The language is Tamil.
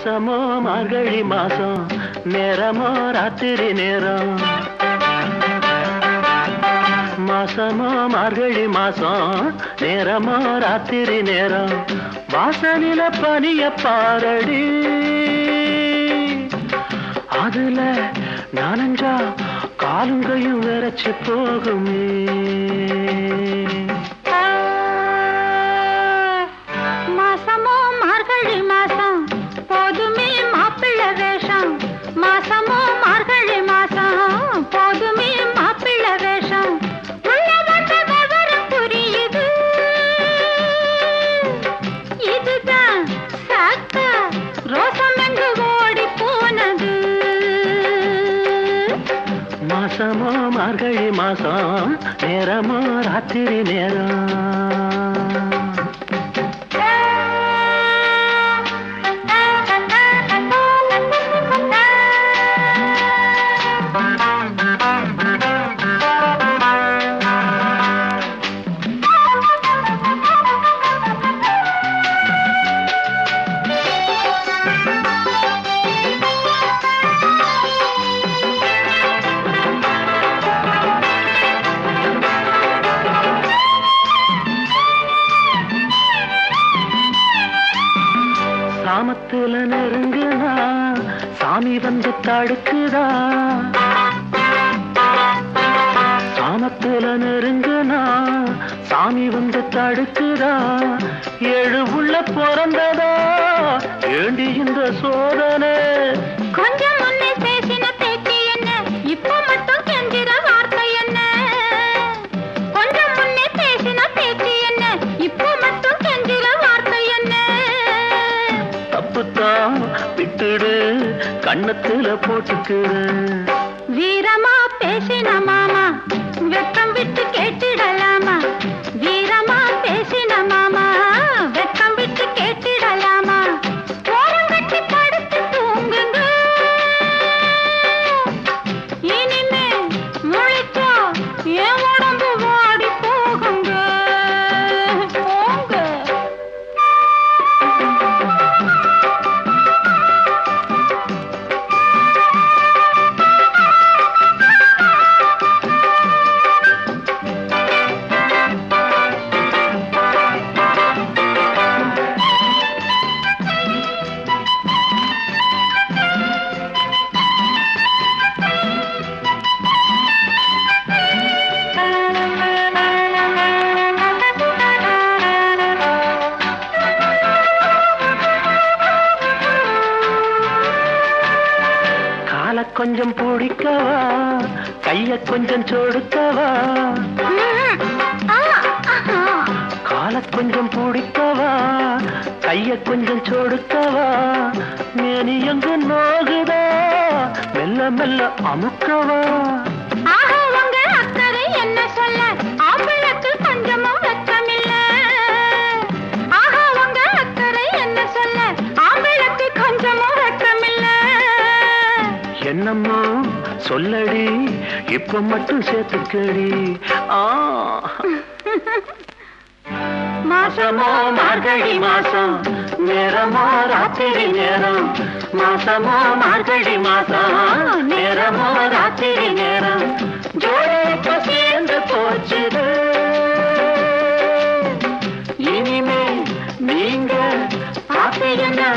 மாசமோ மார்கழி மாசம் நேரமோ ராத்திரி நேரம். மாசமோ மார்கழி மாசம் நேரமோ ராத்திரி நேரம். வாசலில பனிய பாரடி. அதுல நானஞ்சா காலுங்கையும் விரைச்சு போகுமே. மாசமோ மார்கழி மாசம் நேரமோ ராத்திரி நேரம். சாமத்துல நெருங்குதா சாமி வந்து தடுக்குதா? சாமத்துல நெருங்குனா சாமி வந்து தடுக்குதா? ஏழு உள்ள பிறந்ததா? ஏண்டி இந்த சோதனை? கொஞ்சம் கண்ணத்துல போட்டுக்குடு வீரமா பேசின மாமா வெப்பம் விட்டு கேட்டிடலாமா? கொஞ்சம் பிடிக்கவா? கைய கொஞ்சம் சொடுக்கவா? கால கொஞ்சம் பிடிக்கவா? கைய கொஞ்சம் சொடுக்கவா? மேனி எங்கு நோகுதா? மெல்ல மெல்ல அமுக்கவா? என்ன சொல்ல? விஷயம் சொல்லடி இப்ப மட்டும் சேர்த்துக்கடி. ஆ. மாசமோ மார்கழி மாசம் நேரமோ ராத்திரி நேரம். மாசமோ மார்கழி மாசம் நேரமோ ராத்திரி நேரம். ஜோடி சேர்ந்து போச்சுது. இனிமே நீங்க பாத்தீங்கன்னா